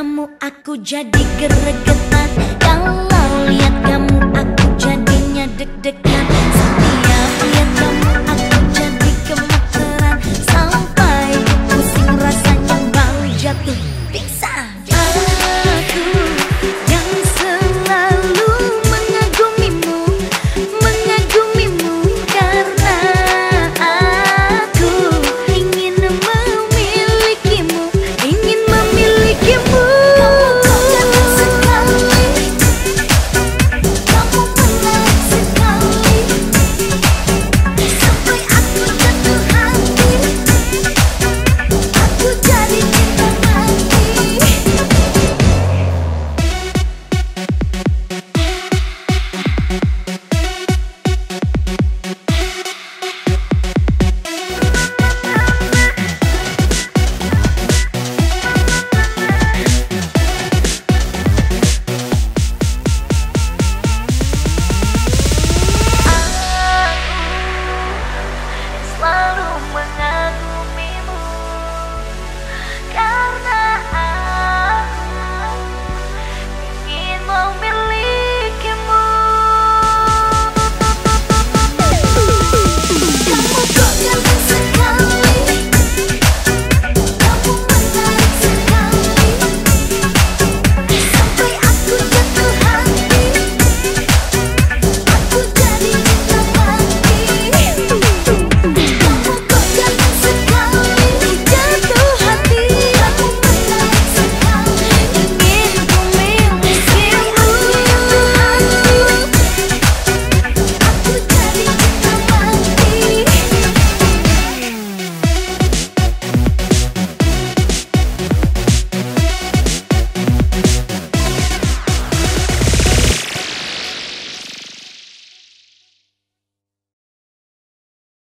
Kamu aku jadi gregetan Kalau lihat